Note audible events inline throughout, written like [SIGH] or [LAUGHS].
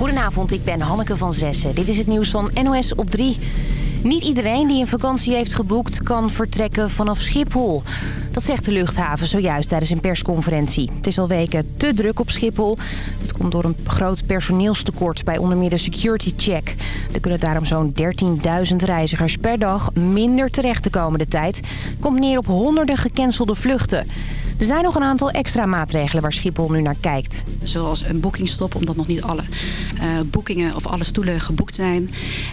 Goedenavond, ik ben Hanneke van Zessen. Dit is het nieuws van NOS op 3. Niet iedereen die een vakantie heeft geboekt kan vertrekken vanaf Schiphol. Dat zegt de luchthaven zojuist tijdens een persconferentie. Het is al weken te druk op Schiphol. Het komt door een groot personeelstekort bij onder meer de security check. Er kunnen daarom zo'n 13.000 reizigers per dag minder terecht de komende tijd. Komt neer op honderden gecancelde vluchten. Er zijn nog een aantal extra maatregelen waar Schiphol nu naar kijkt. Zoals een boekingstop, omdat nog niet alle uh, boekingen of alle stoelen geboekt zijn.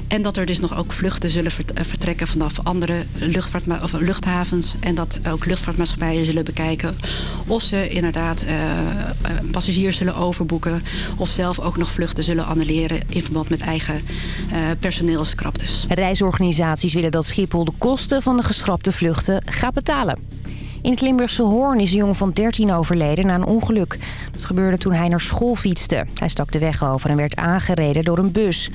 En dat er dus nog ook vluchten zullen eh, vertrekken vanaf andere luchtvaart, of luchthavens. En dat ook luchtvaartmaatschappijen zullen bekijken of ze inderdaad uh, passagiers zullen overboeken. Of zelf ook nog vluchten zullen annuleren in verband met eigen uh, personeelskraptes. Reisorganisaties willen dat Schiphol de kosten van de geschrapte vluchten gaat betalen. In het Limburgse Hoorn is een jongen van 13 overleden na een ongeluk. Dat gebeurde toen hij naar school fietste. Hij stak de weg over en werd aangereden door een bus.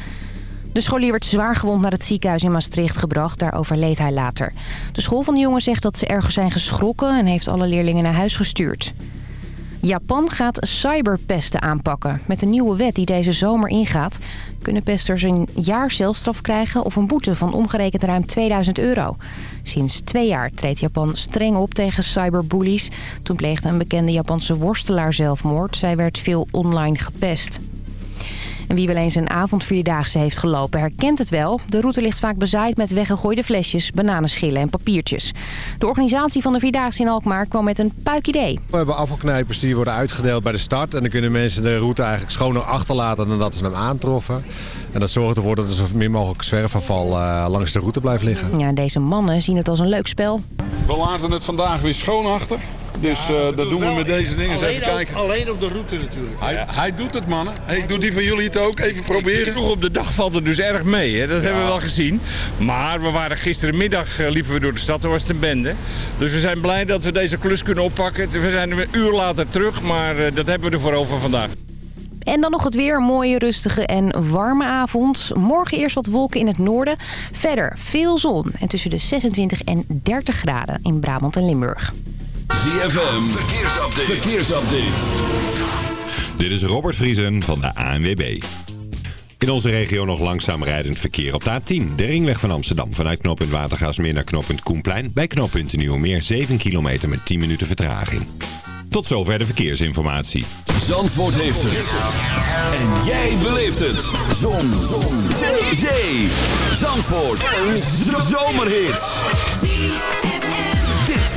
De scholier werd zwaar gewond naar het ziekenhuis in Maastricht gebracht. Daar overleed hij later. De school van de jongen zegt dat ze ergens zijn geschrokken... en heeft alle leerlingen naar huis gestuurd. Japan gaat cyberpesten aanpakken. Met een nieuwe wet die deze zomer ingaat... kunnen pesters een jaar celstraf krijgen of een boete van omgerekend ruim 2000 euro. Sinds twee jaar treedt Japan streng op tegen cyberbullies. Toen pleegde een bekende Japanse worstelaar zelfmoord. Zij werd veel online gepest. En wie wel eens een avondvierdaagse heeft gelopen herkent het wel. De route ligt vaak bezaaid met weggegooide flesjes, bananenschillen en papiertjes. De organisatie van de Vierdaagse in Alkmaar kwam met een puik idee. We hebben afvalknijpers die worden uitgedeeld bij de start. En dan kunnen mensen de route eigenlijk schoner achterlaten dan dat ze hem aantroffen. En dat zorgt ervoor dat er zo min mogelijk zwerfafval uh, langs de route blijft liggen. Ja, deze mannen zien het als een leuk spel. We laten het vandaag weer schoon achter. Dus uh, dat doen we met deze dingen. Eens even kijken. Alleen op de route natuurlijk. Hij, hij doet het, mannen. Hey, doet die van jullie het ook? Even proberen. Vroeg op de dag valt het dus erg mee. Hè? Dat ja. hebben we wel gezien. Maar we waren gisterenmiddag uh, liepen we door de stad. Toen was het een bende. Dus we zijn blij dat we deze klus kunnen oppakken. We zijn een uur later terug. Maar uh, dat hebben we ervoor over vandaag. En dan nog het weer. Een mooie, rustige en warme avond. Morgen eerst wat wolken in het noorden. Verder veel zon. En tussen de 26 en 30 graden in Brabant en Limburg. ZFM, verkeersupdate. verkeersupdate. Dit is Robert Vriesen van de ANWB. In onze regio nog langzaam rijdend verkeer op de A10. De ringweg van Amsterdam vanuit knooppunt Watergaasmeer naar knooppunt Koenplein. Bij knooppunt Nieuwmeer 7 kilometer met 10 minuten vertraging. Tot zover de verkeersinformatie. Zandvoort heeft het. En jij beleeft het. Zon. Zon. Zee. Zee. Zandvoort. Een zomerhit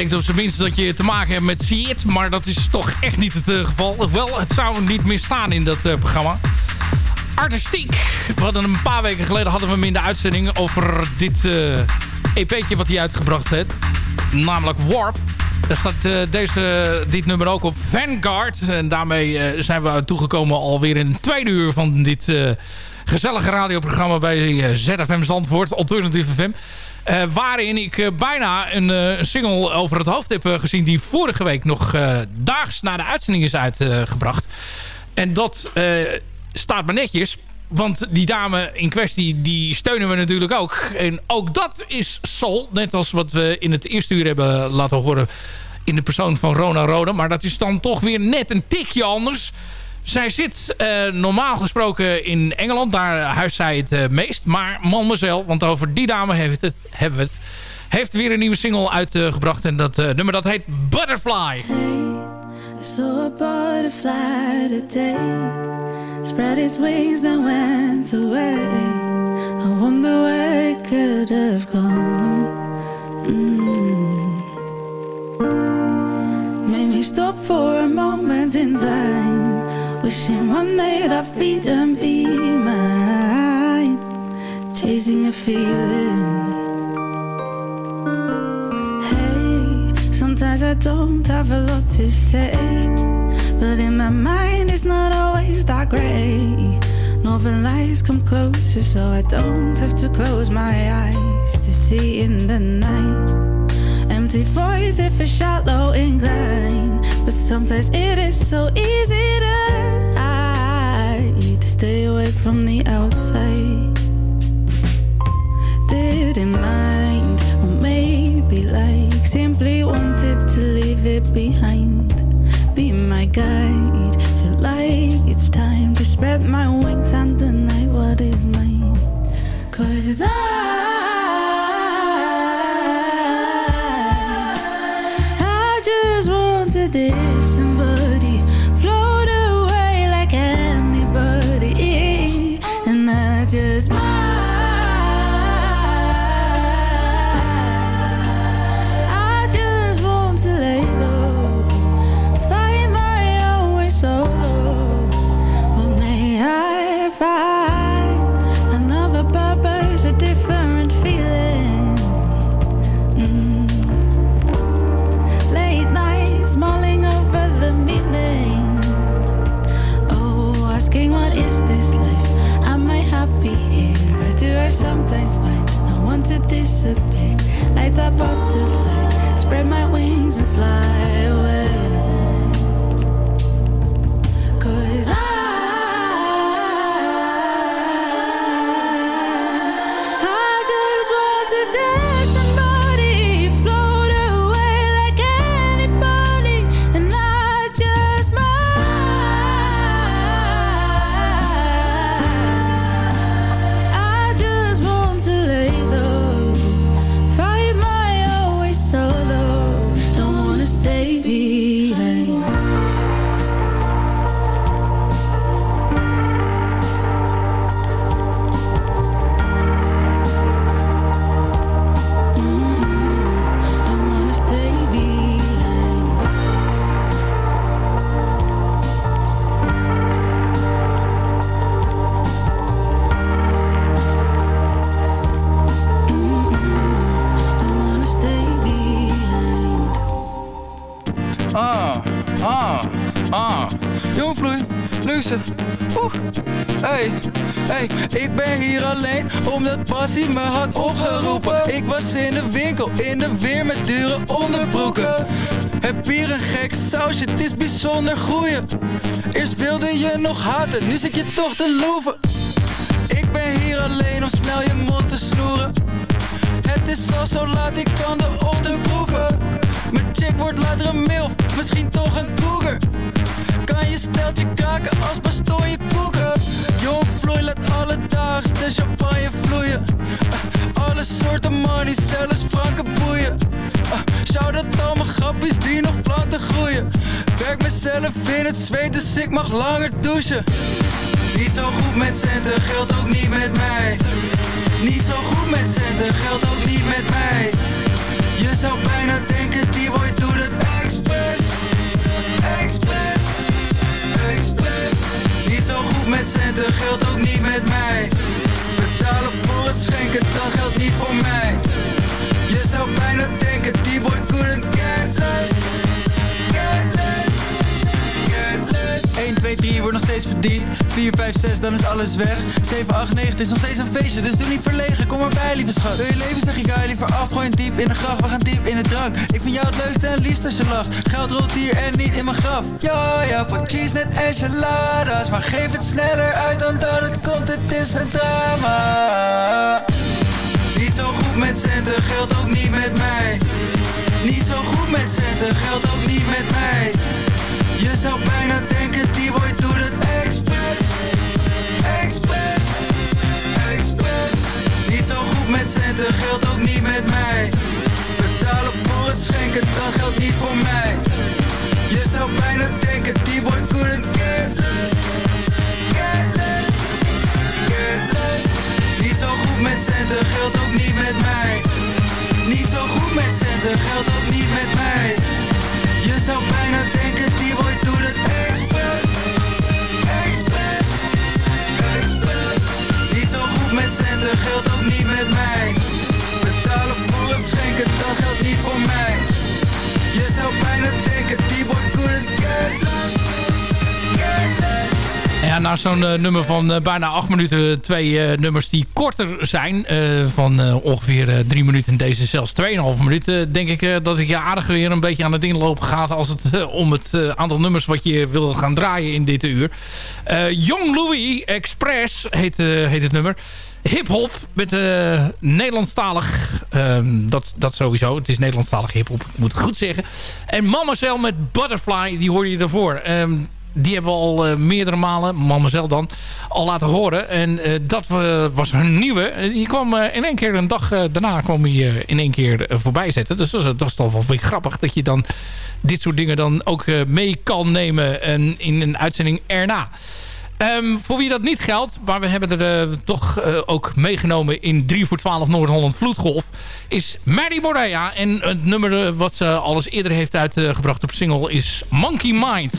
Denkt op zijn minst dat je te maken hebt met See It. Maar dat is toch echt niet het uh, geval. Wel, het zou niet misstaan in dat uh, programma. Artistiek. We hadden een paar weken geleden hadden we hem in de uitzending over dit uh, EP'tje wat hij uitgebracht heeft. Namelijk Warp. Daar staat deze, dit nummer ook op Vanguard. En daarmee zijn we toegekomen alweer in het tweede uur van dit gezellige radioprogramma bij ZFM Zandvoort. Alternative FM. Uh, waarin ik uh, bijna een uh, single over het hoofd heb gezien... die vorige week nog daags na de uitzending is uitgebracht. en dat staat me netjes. Want die dame in kwestie, die steunen we natuurlijk ook. En ook dat is soul. Net als wat we in het eerste uur hebben laten horen... in de persoon van Rona Rode. Maar dat is dan toch weer net een tikje anders... Zij zit uh, normaal gesproken in Engeland. Daar huist zij het uh, meest. Maar Mademoiselle, want over die dame heeft het, hebben we het... heeft weer een nieuwe single uitgebracht. en dat uh, nummer dat heet Butterfly. Hey, I saw a butterfly today. Spread its wings and went away. I wonder where it could have gone. Mm. Made me stop for a moment in time. Wishing one day that freedom be mine. Chasing a feeling. Hey, sometimes I don't have a lot to say But in my mind it's not always that great. Northern lights come closer so I don't have to close my eyes To see in the night. Empty voice if it's shallow incline But sometimes it is so easy to stay away from the outside. Didn't mind, or maybe like simply wanted to leave it behind. Be my guide, feel like it's time to spread my wings and deny what is mine. Cause I kraken als pastoor je koeken. Jong vloei, laat alledaags de champagne vloeien. Alle soorten money, zelfs franke boeien. Uh, Shout dat al mijn grappies die nog planten groeien? Werk mezelf in het zweet, dus ik mag langer douchen. Niet zo goed met centen, geldt ook niet met mij. Niet zo goed met centen, geldt ook niet met mij. Je zou bijna denken, die boy doet het expres. Expres, expres Niet zo goed met centen, geldt ook niet met mij. Betalen voor het schenken, dat geldt niet voor mij. Je zou bijna denken, die boy couldn't get less 1, 2, 3 wordt nog steeds verdiend. 4, 5, 6, dan is alles weg. 7, 8, 9, het is nog steeds een feestje Dus doe niet verlegen, kom erbij lieve schat. Wil je leven zeg ik je liever af. Gooi diep in de graf, we gaan diep in de drank. Ik vind jou het leukste en liefst als je lacht. Geld rolt hier en niet in mijn graf. Ja, ja, pot cheese net enchiladas. Maar geef het sneller uit dan dat het komt Het is een drama. Niet zo goed met centen, geldt ook niet met mij. Niet zo goed met centen, geldt ook niet met mij je zou bijna denken, die boy doet het expres Expres, expres Niet zo goed met centen, geldt ook niet met mij. Betalen voor het schenken, dat geldt niet voor mij. Je zou bijna denken, die boy couldn't get less Get less, get less Niet zo goed met centen, geldt ook niet met mij. Niet zo goed met centen, geldt ook niet met mij. Je zou bijna denken, die boy geldt ook niet met mij Betalen voor het schenken, dat geldt niet voor mij Je zou bijna denken, die boy couldn't get less Ja, na zo'n uh, nummer van uh, bijna acht minuten, twee uh, nummers die korter zijn, van ongeveer drie minuten en deze zelfs 2,5 minuten, denk ik dat ik je aardig weer een beetje aan het inlopen gaat als het om het aantal nummers wat je wil gaan draaien in dit uur. Young Louis Express heet, heet het nummer. Hip-hop met uh, Nederlandstalig. Um, dat, dat sowieso. Het is Nederlandstalig hip-hop, ik moet het goed zeggen. En Mama Cell met Butterfly, die hoorde je daarvoor. Um, die hebben we al uh, meerdere malen, Mamacel dan, al laten horen. En uh, dat was hun nieuwe. Die kwam in één keer, een dag daarna, kwam hij in één keer voorbij zetten. Dus dat dat is toch wel weer grappig dat je dan dit soort dingen dan ook mee kan nemen en in een uitzending erna. Um, voor wie dat niet geldt, maar we hebben er uh, toch uh, ook meegenomen in 3 voor 12 Noord-Holland Vloedgolf, is Mary Morea. En het nummer wat ze al eerder heeft uitgebracht op single is Monkey Mind.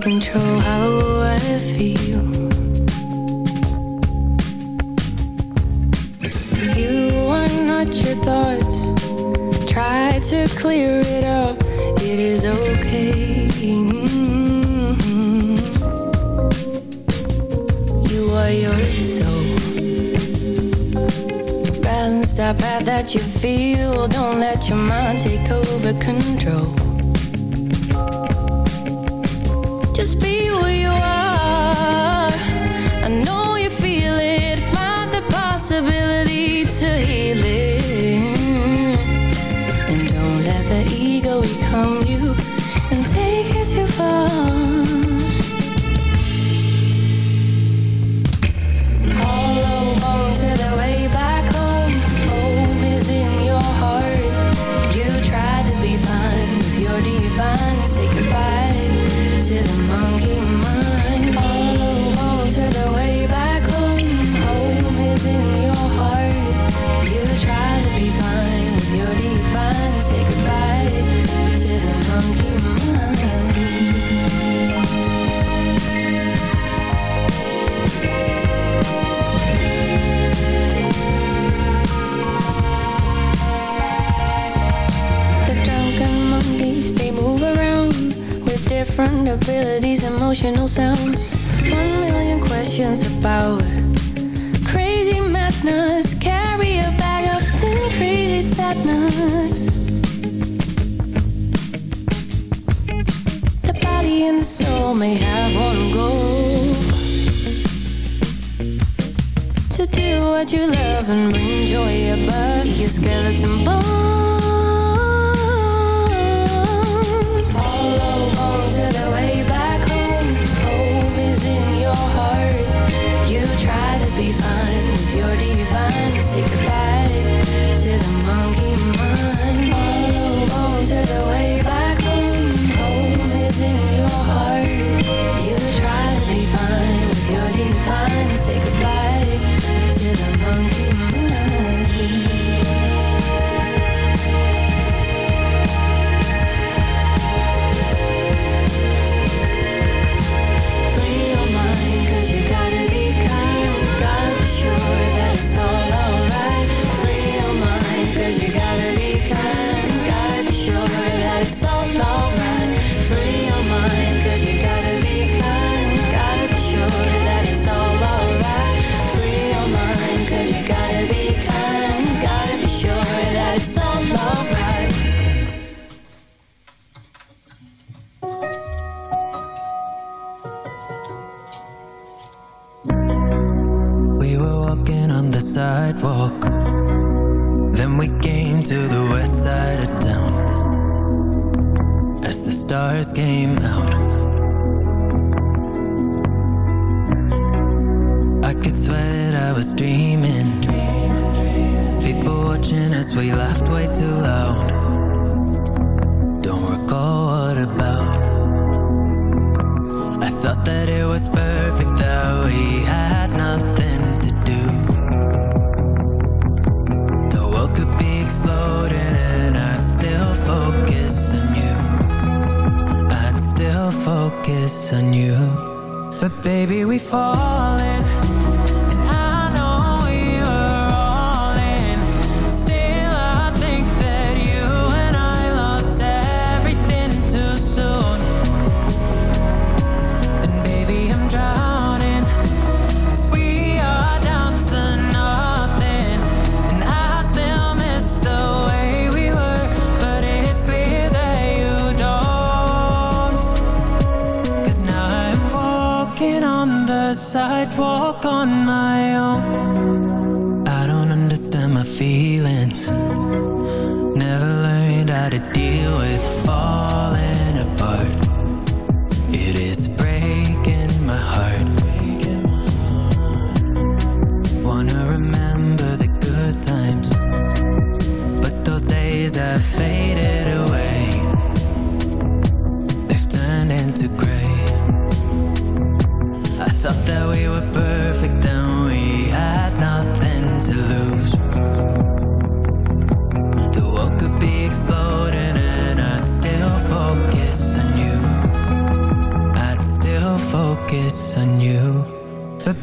Control how I feel. You are not your thoughts. Try to clear it up. It is okay. You are your soul. Balance that path that you feel. Don't let your mind take over control. possibilities, emotional sounds. One million questions about crazy madness. Carry a bag of thin, crazy sadness. The body and the soul may have one goal to do what you love and bring joy above your skeleton bones. I'd walk on my own. I don't understand my feelings. Never learned how to deal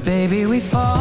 Baby, we fall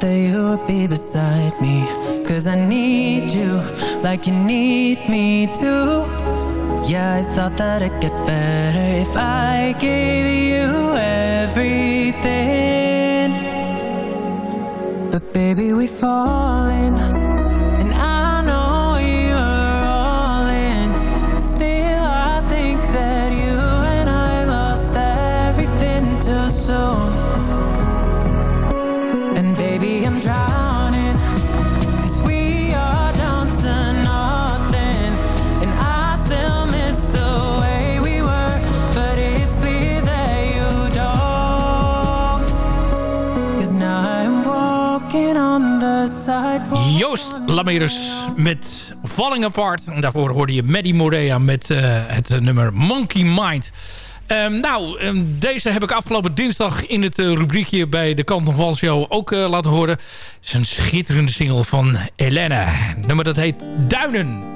that you would be beside me. Cause I need you like you need me too Yeah, I thought that it'd get better if I gave you everything. But baby, we falling Joost Lamerus met Falling Apart. En daarvoor hoorde je Maddie Morea met eh, het eh, nummer Monkey Mind. Ehm, nou, ehm, deze heb ik afgelopen dinsdag in het eh, rubriekje bij de Kant van Show ook laten horen. Het is een schitterende single van Elena. Het nummer dat heet Duinen.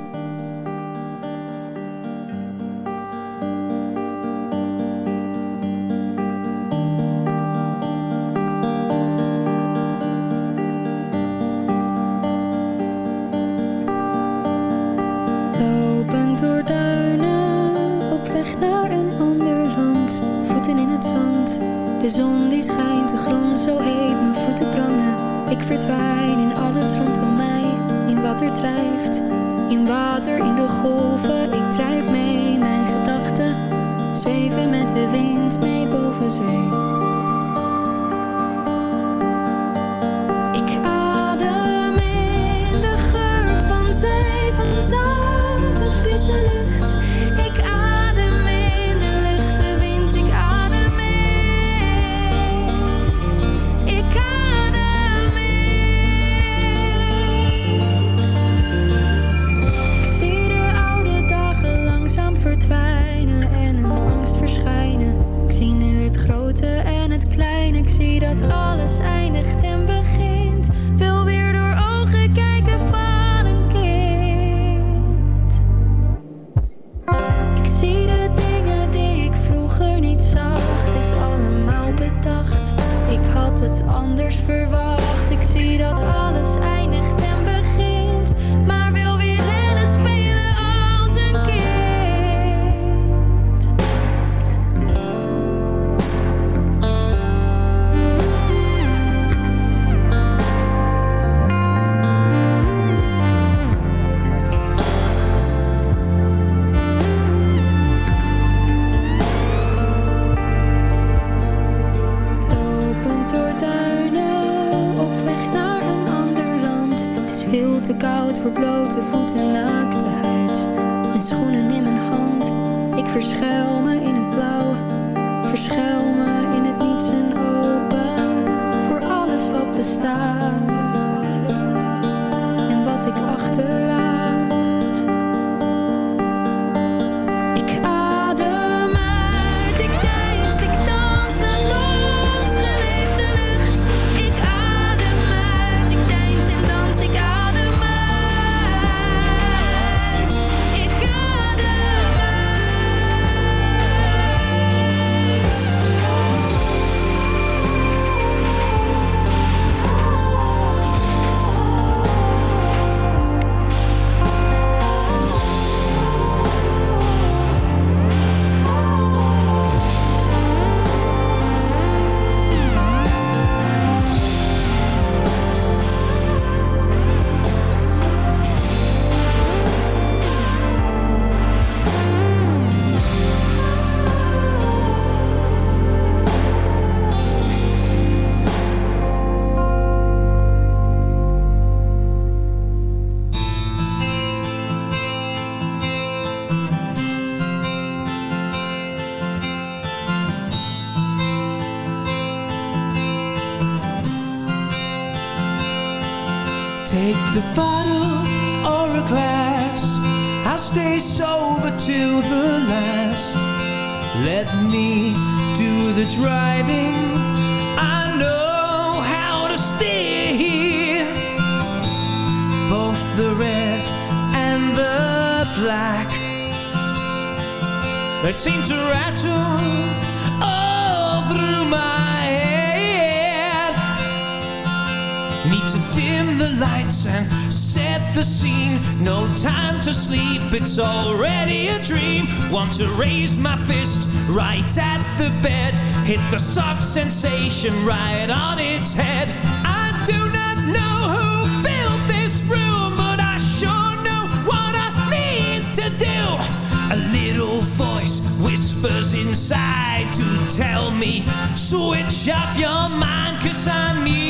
Mee het grote en het kleine, ik zie dat alles eindigt en begint. Wil weer door ogen kijken van een kind. Ik zie de dingen die ik vroeger niet zag, het is allemaal bedacht. Ik had het anders verwacht. Ik zie dat alles They seem to rattle all through my head. Need to dim the lights and set the scene. No time to sleep, it's already a dream. Want to raise my fist right at the bed. Hit the soft sensation right on its head. I do not inside to tell me, switch off your mind, cause I need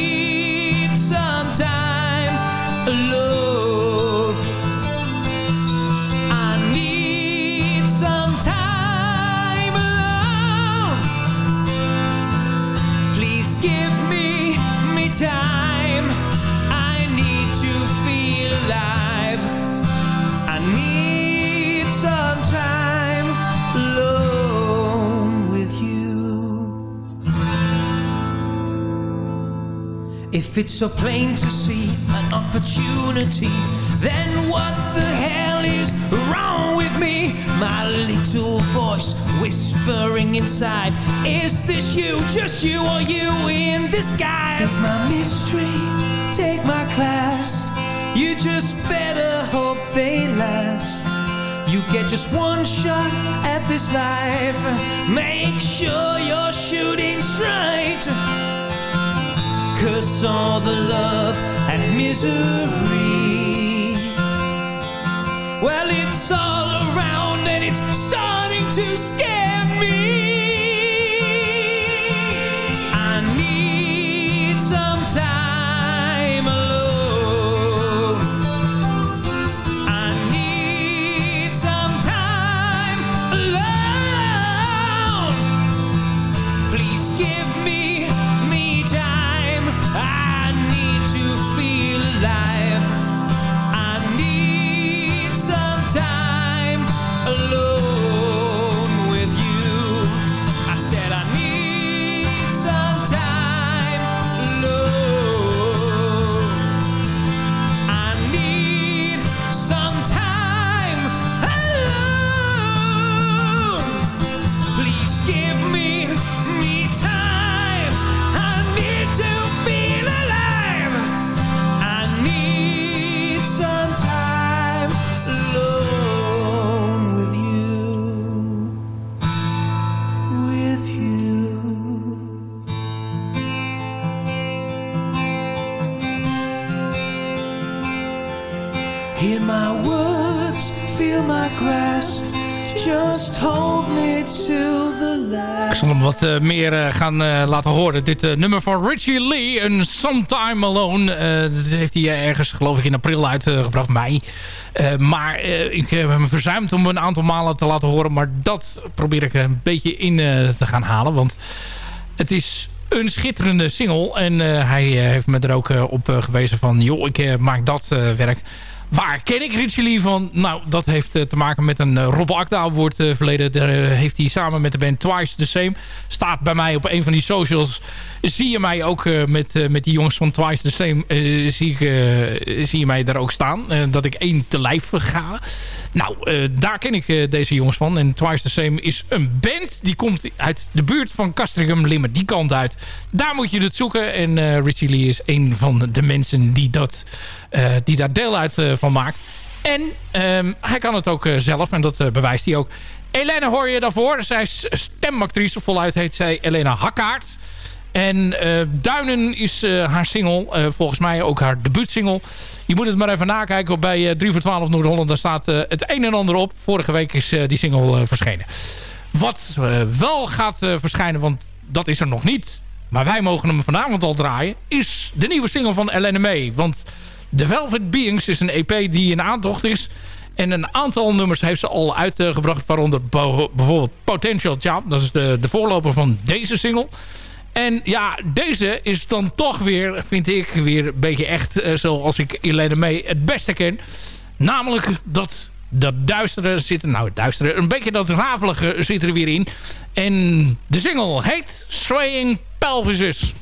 If it's so plain to see an opportunity, then what the hell is wrong with me? My little voice whispering inside, Is this you, just you, or you in disguise? Take my mystery, take my class. You just better hope they last. You get just one shot at this life. Make sure you're shooting straight. Cause all the love and misery. Well, it's all around and it's starting to scare Hear my words, feel my grasp. Just hold me till the last. Ik zal hem wat eh, meer eh, gaan eh, laten horen. Dit nummer van Richie Lee, een Sometime Alone. dat heeft hij ergens, geloof ik, in april uitgebracht, mei. Maar ik heb hem verzuimd om een aantal malen te laten horen. Maar dat probeer ik een beetje in te gaan halen. Want het is een schitterende single. En hij heeft me er ook op gewezen van... joh, ik maak dat werk. Waar ken ik Richie Lee van? Nou, dat heeft eh, te maken met een uh, Rob Akda Award eh, verleden. Daar eh, heeft hij samen met de band Twice the Same. Staat bij mij op een van die socials. Zie je mij ook eh, met, eh, met die jongens van Twice the Same. eh, zie, ik, eh, zie je mij daar ook staan. eh, dat ik één te lijf ga. Nou, eh, daar ken ik eh, deze jongens van. En Twice the Same is een band. Die komt uit de buurt van Castricum, Limmer. Die kant uit. Daar moet je het zoeken. En eh, Richie Lee is een van de mensen die, dat, eh, die daar deel uit eh, van maakt. En ehm, hij kan het ook eh, zelf. En dat eh, bewijst hij ook. Elena hoor je daarvoor. Zij is stemactrice. Voluit heet zij Elena Hakkaert. En eh, Duinen is eh, haar single. eh, volgens mij ook haar debuutsingle. Je moet het maar even nakijken bij eh 3 voor 12 Noord-Holland. Daar staat eh, het een en ander op. Vorige week is eh, die single eh, verschenen. Wat eh, wel gaat eh, verschijnen, want dat is er nog niet. Maar wij mogen hem vanavond al draaien. Is de nieuwe single van Elena May. Want The Velvet Beings is een EP die in aantocht is. En een aantal nummers heeft ze al uitgebracht. Waaronder bijvoorbeeld Potential Jump. Dat is de, de voorloper van deze single. En ja, deze is dan toch weer, vind ik, weer een beetje echt eh, zoals ik Elena May het beste ken. Namelijk dat dat duistere zit nou het duistere, een beetje dat ravelige zit er weer in. En de single heet Swaying Pelvises.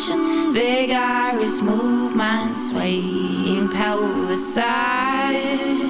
Motion, vigorous movement, swaying power side.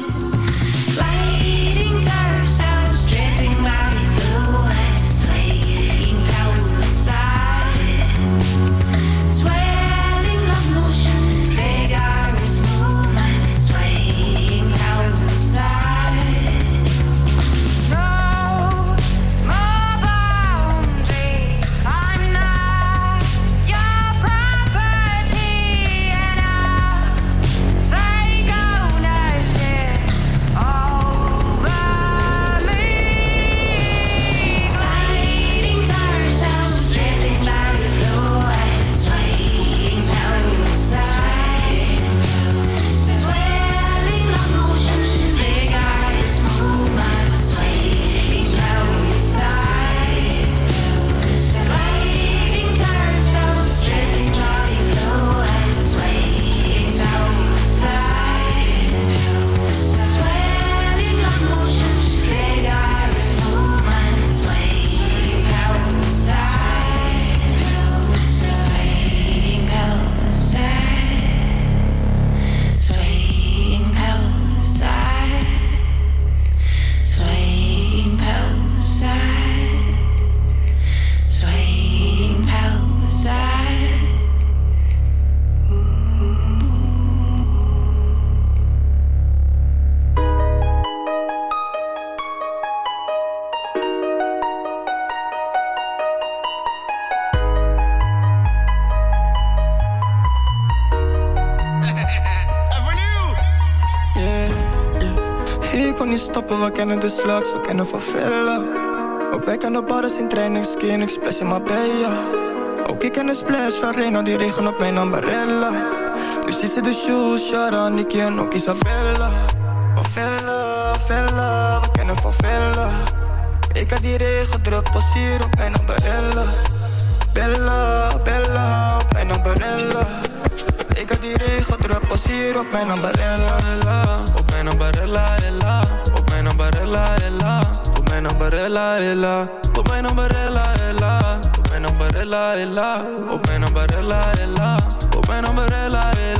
We kennen de slugs, we kennen van Villa. Ook wij kennen badders in training, skin, ik splash in Marbella. Ook ik ken de splash van Reno, die regen op mijn ambarella. Nu ziet ze de shoes, Shara, Nicky en ook Isabella. Van Villa, Villa, we kennen van Villa. Ik had die regen druk, pas hier op mijn ambarella. Bella, Bella, op mijn ambarella. Ik had die regen druk, pas hier op mijn ambarella. Ella. Op mijn ambarella, ella. Ambarella, ella. Op mijn ambarella, ella. Op mijn ambarella, ella. Op mijn ambarella, ella. Op mijn ambarella, ella. Mijn ella.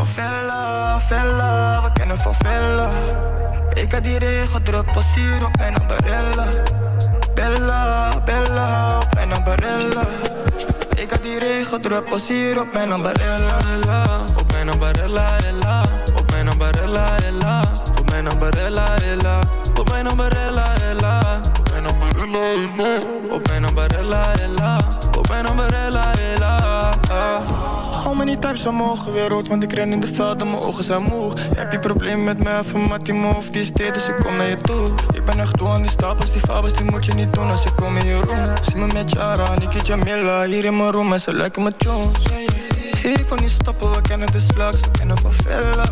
Van Vella, Vella, we kennen van Vella. Ik had die regen druk, pas op mijn ambarella. Bella, Bella, op mijn ambarella. Ik had die regen druk, pas hier op mijn ambarella. Ella. Op mijn ambarella, ella. Op mijn ambarella, ella. Op mijn ambarella, ella. Op mijn ambarella, ella. Op mijn ambarella, ella. Op mijn ambarella, Me niet thuis, mogen weer rood, want ik ren in de velden, mijn ogen zijn moe. Heb je probleem met mij, even met die move, die is dus ik kom naar je toe. Ik ben echt toe aan die stapels, die fabels, die moet je niet doen als ik kom in je room. Zie me met Jara, Niki Jamila, hier in mijn room en ze lijken me Jones. Ik kon niet stoppen, we kennen de slugs, we kennen van Villa.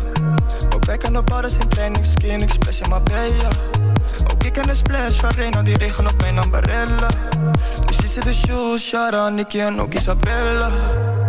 Ook wij kennen badders in training, skin, ik splash in Marbella. Ook ik ken de splash van Reno, die regen op mijn ambarella. Ziet ze de shoes, Shara, Nicky en ook Isabella.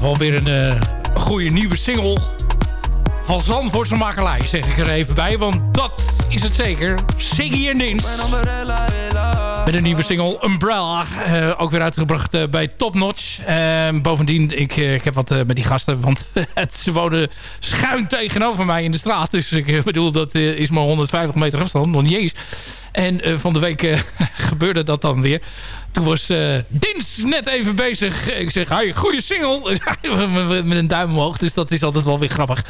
Alweer een eh, goede nieuwe single van Zandvoortse makelij, zeg ik er even bij. Want dat is het zeker. Siggy en. Met een nieuwe single Umbrella. Eh, ook weer uitgebracht eh, bij Top Notch. Eh, bovendien, ik, ik heb wat met die gasten. Want [LAUGHS] ze wonen schuin tegenover mij in de straat. Dus ik bedoel, dat is maar 150 meter afstand. Nog niet eens. En eh, van de week eh, [LAUGHS] gebeurde dat dan weer. Toen was eh, Dins net even bezig. Ik zeg, hey, goede single. [LAUGHS] met een duim omhoog. Dus dat is altijd wel weer grappig.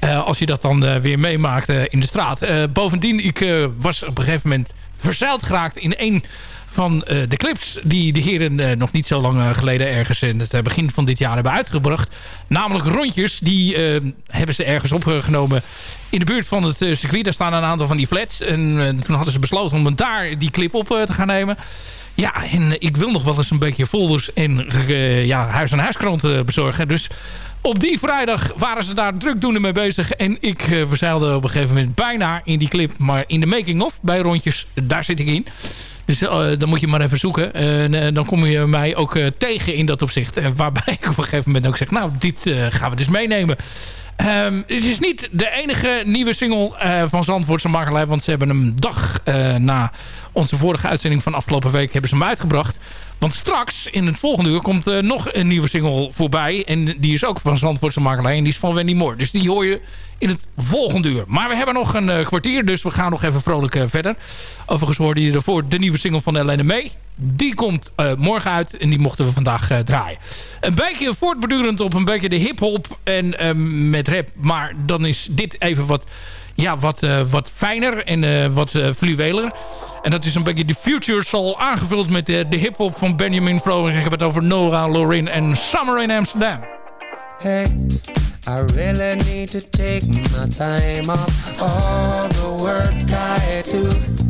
als je dat dan weer meemaakt in de straat. Bovendien, ik was op een gegeven moment verzeild geraakt in één van eh, de clips die de heren eh, nog niet zo lang eh, geleden ergens in het begin van dit jaar hebben uitgebracht. Namelijk rondjes, die hebben ze ergens opgenomen in de buurt van het circuit. Daar staan een aantal van die flats. En toen hadden ze besloten om daar die clip op te gaan nemen. Ja, en ik wil nog wel eens een beetje folders en ja, huis-aan-huiskrant eh, bezorgen. Dus op die vrijdag waren ze daar drukdoende mee bezig. En ik verzeilde op een gegeven moment bijna in die clip. Maar in de making-of bij Rondjes, daar zit ik in. Dus eh, dan moet je maar even zoeken. En eh, dan kom je mij ook eh, tegen in dat opzicht. Waarbij [LAUGHS] ik op een gegeven moment ook zeg... nou, dit gaan we dus meenemen. Ehm, het is niet de enige nieuwe single van Zandvoortse Makelij. Want ze hebben hem dag na onze vorige uitzending van afgelopen week... hebben ze hem uitgebracht. Want straks, in het volgende uur, komt eh, nog een nieuwe single voorbij. En die is ook van Zandvoortse Makelij. En die is van Wendy Moore. Dus die hoor je in het volgende uur. Maar we hebben nog een eh, kwartier, dus we gaan nog even vrolijk eh, verder. Overigens hoorde je ervoor de nieuwe single van Helene May. Die komt morgen uit en die mochten we vandaag draaien. Een beetje voortbordurend op een beetje de hip-hop en met rap. Maar dan is dit even wat, ja, wat, wat fijner en wat fluweler. En dat is een beetje de Future Soul aangevuld met de, de hip-hop van Benjamin Fro. Ik heb het over Nora Lorin en Summer in Amsterdam. Hey, I really need to take my time off all the work I do.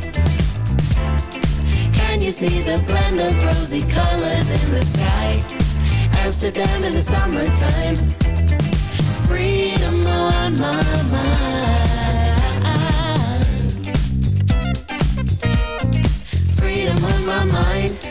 You see the blend of rosy colors in the sky? Amsterdam in the summertime. Freedom on my mind. Freedom on my mind.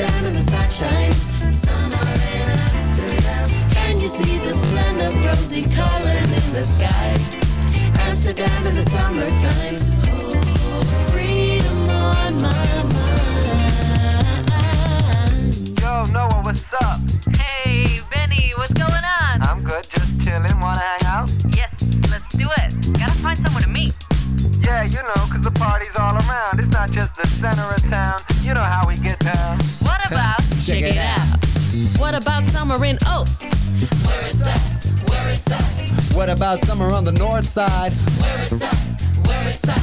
mind. Amsterdam in the sunshine. Summer in Amsterdam. Can you see the blend of rosy colors in the sky? Amsterdam in the summertime. Oh, freedom on my mind. Yo, Noah, what's up? Hey, Benny, what's going on? I'm good, just chilling. Wanna hang out? Yes, let's do it. Gotta find someone to meet. Yeah, you know, 'cause the party's all around. It's not just the center of town. You know how we get down. What about? [LAUGHS] Check it out. What about summer in Oast? Where it's at, where it's at, What about summer on the north side? where it's at, where it's at,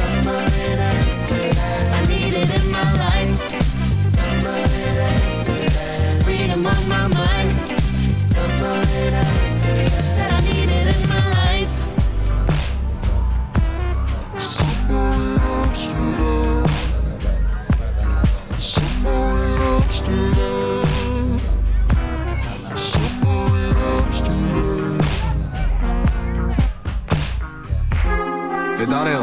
Summer in Amsterdam. I need it in my life. Summer in Amsterdam. Freedom on my mind. Darrell.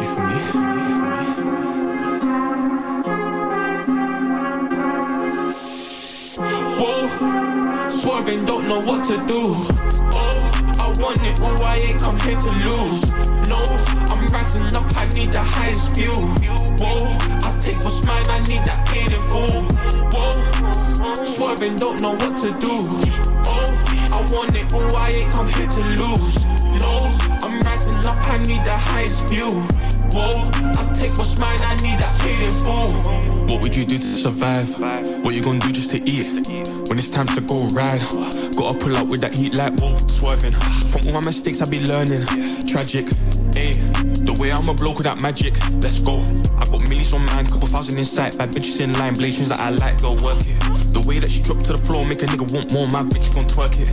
You for me? Whoa, swerving, don't know what to do. Oh, I want it, oh, I ain't come here to lose. No, I'm rising up, I need the highest view. Whoa, I take what's mine, I need that paid in full. Whoa, swerving, don't know what to do. I want it, oh, I ain't come here to lose. No, I'm rising up, I need the highest view. Whoa, I take what's mine, I need that in full. What would you do to survive? What you gonna do just to eat? When it's time to go ride, gotta pull up with that heat like whoa, swerving. From all my mistakes, I be learning. Tragic, ayy. The way I'm a bloke with that magic, let's go. Got millions on mine, couple thousand in sight. Bad bitches in line, blazing that I like, go work it. The way that she dropped to the floor, make a nigga want more. My bitch gon' twerk it,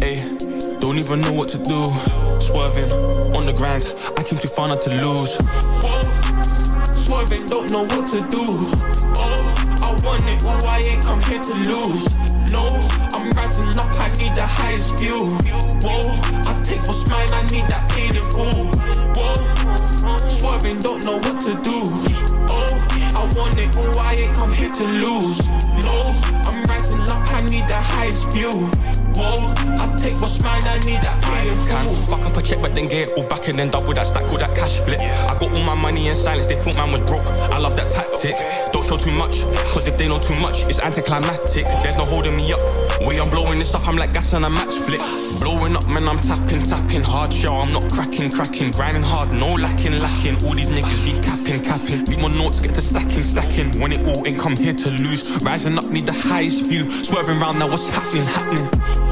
ayy. Don't even know what to do. Swerving on the grind, I came too far not to lose. Whoa, swerving, don't know what to do. Oh, I want it, oh, I ain't come here to lose. No, I'm rising up, I need the highest view. Whoa, What's mine, I need that paid in full. Whoa, swerving, don't know what to do. Oh, I want it, oh, I ain't come here to lose. No, I'm rising up, I need the highest view. Whoa, I take what's mine, I need that in Can fuck up a check, but then get it all back and then double that stack, all that cash flip. I got all my money in silence, they thought man was broke. I love that tactic. Don't show too much, cause if they know too much, it's anticlimactic. There's no holding me up. Way I'm blowing this up, I'm like gas on a match flick. Blowing up, man, I'm tapping, tapping hard. Show I'm not cracking, cracking, grinding hard, no lacking, lacking. All these niggas be capping, capping. Beat my notes, get to stacking, stacking. When it all ain't come here to lose. Rising up, need the highest view. Swerving round now, what's happening, happening?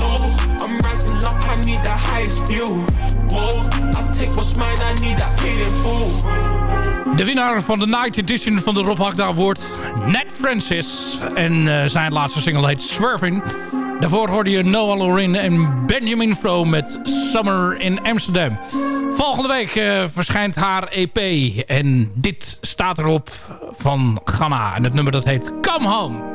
I'm up, I need I take mine, I need full. De winnaar van de Night Edition van de Rob Hakda wordt Ned Francis. En eh, zijn laatste single heet Swerving. Daarvoor hoorde je Noah Lorin en Benjamin Fro met Summer in Amsterdam. Volgende week eh, verschijnt haar EP. En dit staat erop van Ghana. En het nummer dat heet Come Home.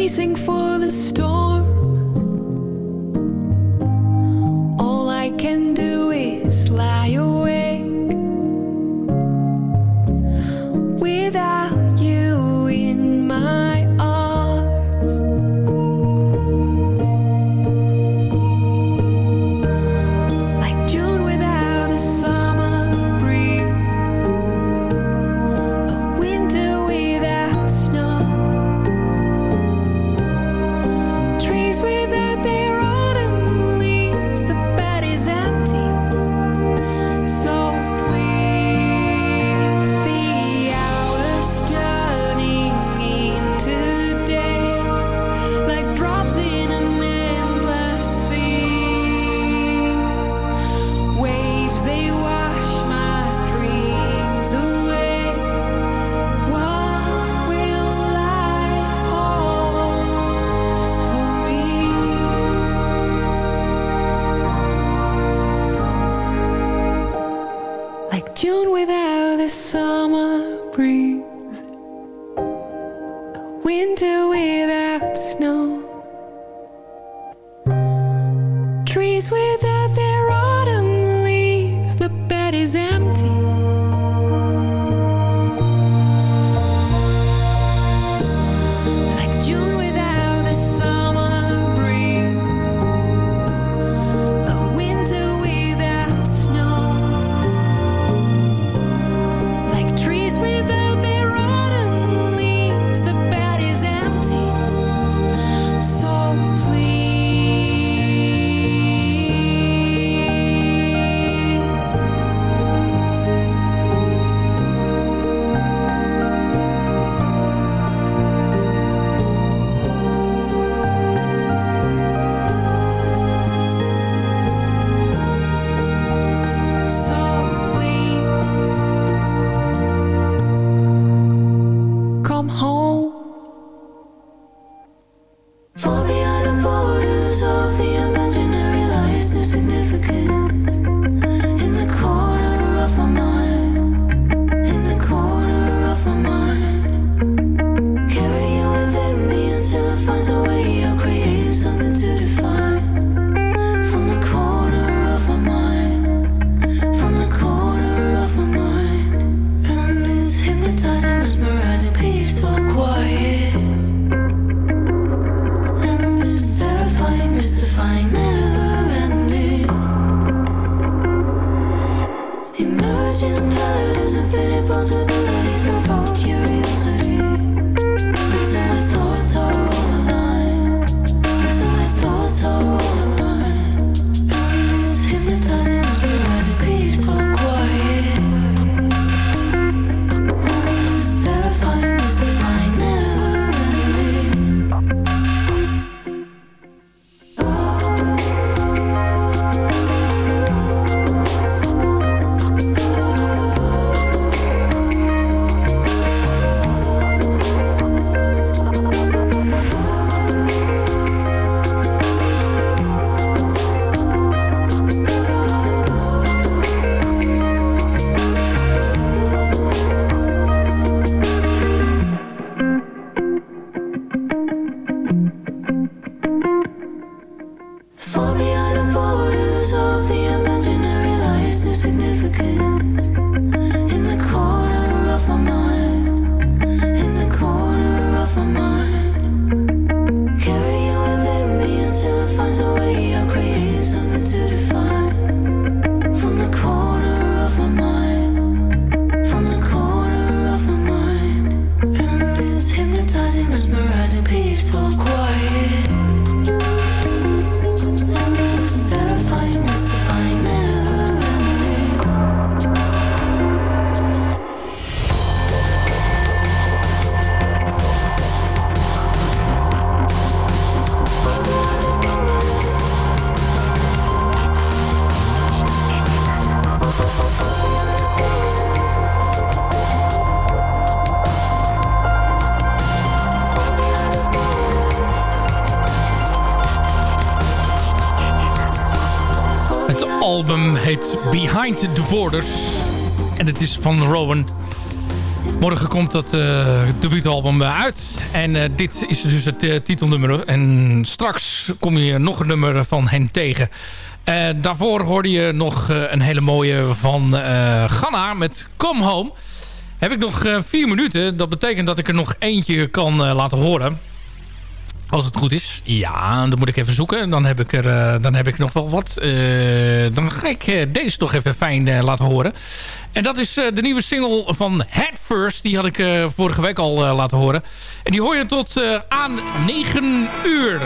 Bracing for the storm. Behind the Borders. En het is van Rowan. Morgen komt dat eh debuutalbum eh, uit. En eh, dit is dus het titelnummer. En straks kom je nog een nummer van hen tegen. Daarvoor hoorde je nog een hele mooie van Ghana met Come Home. Heb ik nog vier minuten. Dat betekent dat ik er nog eentje kan laten horen. Als het goed is. Ja, dan moet ik even zoeken. Dan heb ik, er, eh, dan heb ik nog wel wat. Eh, dan ga ik eh, deze nog even fijn laten horen. En dat is de nieuwe single van Head First. Die had ik vorige week al laten horen. En die hoor je tot aan 9 uur.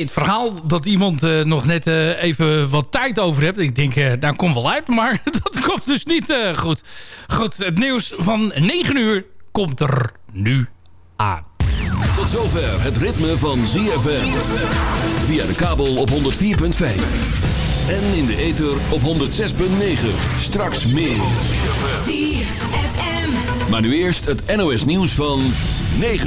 Het verhaal dat iemand eh, nog net eh, even wat tijd over heeft. Ik denk, eh daar komt wel uit, maar [LAUGHS] dat komt dus niet eh, goed. Goed, het nieuws van 9 uur komt er nu aan. Tot zover het ritme van ZFM. Via de kabel op 104.5. En in de ether op 106.9. Straks meer. Maar nu eerst het NOS nieuws van 9 uur.